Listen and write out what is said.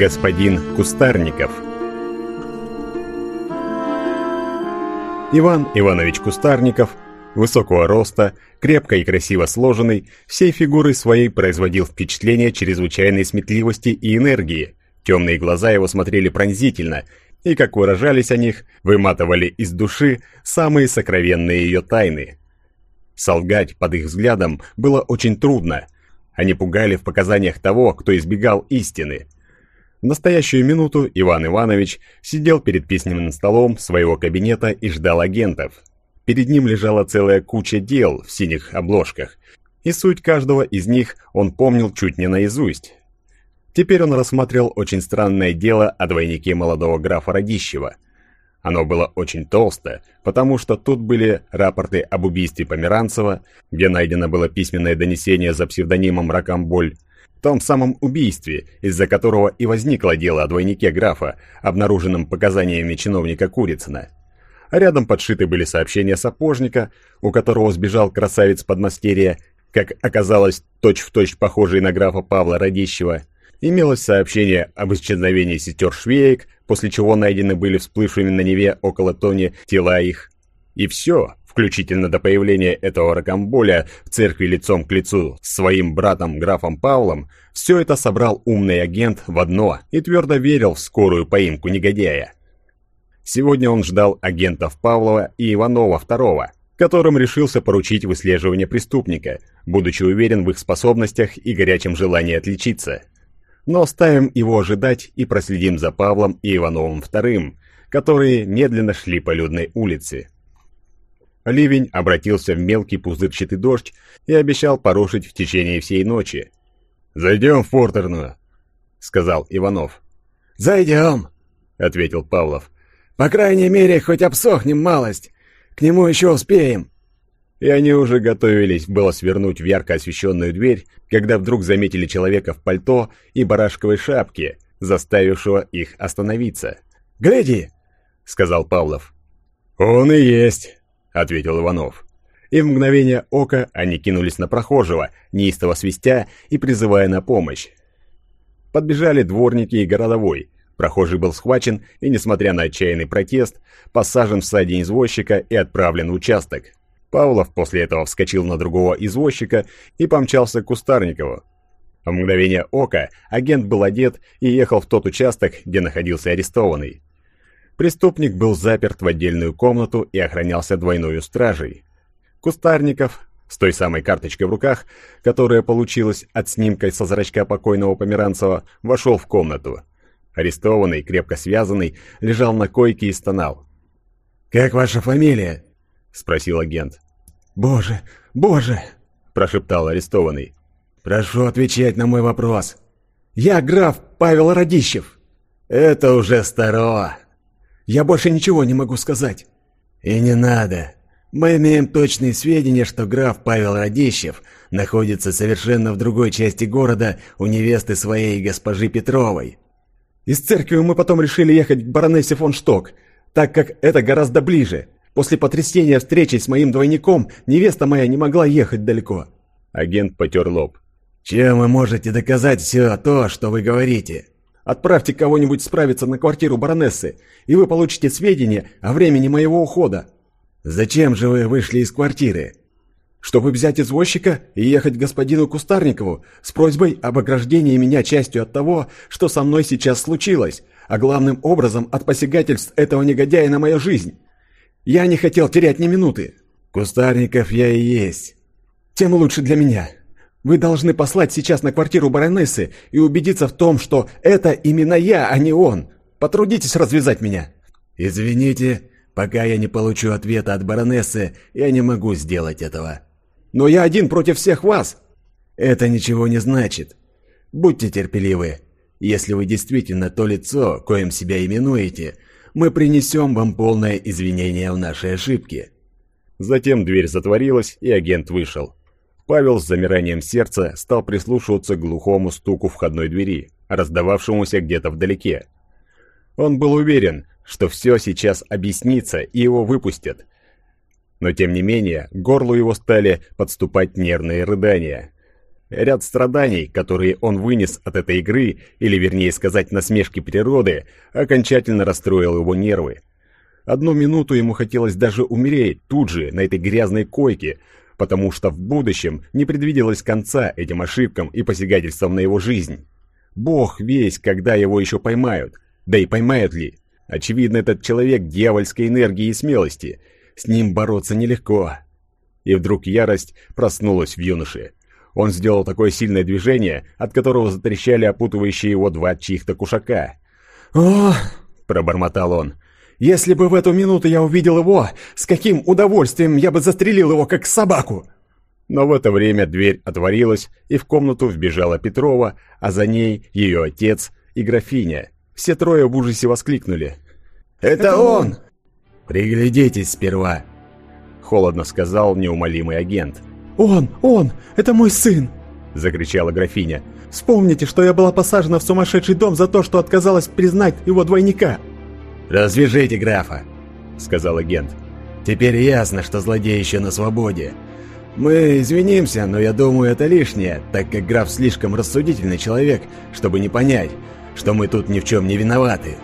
Господин Кустарников Иван Иванович Кустарников, высокого роста, крепко и красиво сложенный, всей фигурой своей производил впечатление чрезвычайной сметливости и энергии. Темные глаза его смотрели пронзительно, и, как выражались о них, выматывали из души самые сокровенные ее тайны. Солгать под их взглядом было очень трудно. Они пугали в показаниях того, кто избегал истины – в настоящую минуту Иван Иванович сидел перед письменным столом своего кабинета и ждал агентов. Перед ним лежала целая куча дел в синих обложках, и суть каждого из них он помнил чуть не наизусть. Теперь он рассмотрел очень странное дело о двойнике молодого графа Радищева. Оно было очень толсто, потому что тут были рапорты об убийстве Померанцева, где найдено было письменное донесение за псевдонимом Ракамболь, том самом убийстве, из-за которого и возникло дело о двойнике графа, обнаруженном показаниями чиновника Курицына. Рядом подшиты были сообщения сапожника, у которого сбежал красавец подмастерья, как оказалось, точь-в-точь точь похожий на графа Павла Радищева. Имелось сообщение об исчезновении сестер Швеек, после чего найдены были всплывшими на Неве около Тони тела их. И все, включительно до появления этого ракомболя в церкви лицом к лицу с своим братом графом Павлом, все это собрал умный агент в одно и твердо верил в скорую поимку негодяя. Сегодня он ждал агентов Павлова и Иванова второго, которым решился поручить выслеживание преступника, будучи уверен в их способностях и горячем желании отличиться. Но оставим его ожидать и проследим за Павлом и Ивановым вторым, которые медленно шли по людной улице. Ливень обратился в мелкий пузырчатый дождь и обещал порушить в течение всей ночи. «Зайдем в портерную», — сказал Иванов. «Зайдем», — ответил Павлов. «По крайней мере, хоть обсохнем малость. К нему еще успеем». И они уже готовились было свернуть в ярко освещенную дверь, когда вдруг заметили человека в пальто и барашковой шапке, заставившего их остановиться. «Гляди!» — сказал Павлов. «Он и есть!» — ответил Иванов. И в мгновение ока они кинулись на прохожего, неистово свистя и призывая на помощь. Подбежали дворники и городовой. Прохожий был схвачен и, несмотря на отчаянный протест, посажен в саде извозчика и отправлен в участок. Павлов после этого вскочил на другого извозчика и помчался к Кустарникову. В мгновение ока агент был одет и ехал в тот участок, где находился арестованный. Преступник был заперт в отдельную комнату и охранялся двойной стражей. Кустарников, с той самой карточкой в руках, которая получилась от снимка со зрачка покойного Померанцева, вошел в комнату. Арестованный, крепко связанный, лежал на койке и стонал. «Как ваша фамилия?» — спросил агент. «Боже, боже!» — прошептал арестованный. «Прошу отвечать на мой вопрос. Я граф Павел Радищев». «Это уже старо!» Я больше ничего не могу сказать». «И не надо. Мы имеем точные сведения, что граф Павел Радищев находится совершенно в другой части города у невесты своей госпожи Петровой». «Из церкви мы потом решили ехать к баронессе фон Шток, так как это гораздо ближе. После потрясения встречи с моим двойником невеста моя не могла ехать далеко». Агент потер лоб. «Чем вы можете доказать все то, что вы говорите?» Отправьте кого-нибудь справиться на квартиру баронессы, и вы получите сведения о времени моего ухода». «Зачем же вы вышли из квартиры?» «Чтобы взять извозчика и ехать к господину Кустарникову с просьбой об ограждении меня частью от того, что со мной сейчас случилось, а главным образом от посягательств этого негодяя на мою жизнь. Я не хотел терять ни минуты». «Кустарников я и есть». «Тем лучше для меня». Вы должны послать сейчас на квартиру баронессы и убедиться в том, что это именно я, а не он. Потрудитесь развязать меня». «Извините, пока я не получу ответа от баронессы, я не могу сделать этого». «Но я один против всех вас». «Это ничего не значит. Будьте терпеливы. Если вы действительно то лицо, коим себя именуете, мы принесем вам полное извинение в нашей ошибке». Затем дверь затворилась, и агент вышел. Павел с замиранием сердца стал прислушиваться к глухому стуку входной двери, раздававшемуся где-то вдалеке. Он был уверен, что все сейчас объяснится и его выпустят. Но тем не менее, к горлу его стали подступать нервные рыдания. Ряд страданий, которые он вынес от этой игры, или вернее сказать насмешки природы, окончательно расстроил его нервы. Одну минуту ему хотелось даже умереть тут же, на этой грязной койке, потому что в будущем не предвиделось конца этим ошибкам и посягательствам на его жизнь. Бог весь, когда его еще поймают. Да и поймают ли? Очевидно, этот человек дьявольской энергии и смелости. С ним бороться нелегко. И вдруг ярость проснулась в юноше. Он сделал такое сильное движение, от которого затрещали опутывающие его два чьих-то кушака. «О!» – пробормотал он. «Если бы в эту минуту я увидел его, с каким удовольствием я бы застрелил его, как собаку!» Но в это время дверь отворилась, и в комнату вбежала Петрова, а за ней ее отец и графиня. Все трое в ужасе воскликнули. «Это, Это он!» «Приглядитесь сперва», — холодно сказал неумолимый агент. «Он! Он! Это мой сын!» — закричала графиня. «Вспомните, что я была посажена в сумасшедший дом за то, что отказалась признать его двойника!» «Развяжите графа!» — сказал агент. «Теперь ясно, что злодей еще на свободе. Мы извинимся, но я думаю, это лишнее, так как граф слишком рассудительный человек, чтобы не понять, что мы тут ни в чем не виноваты».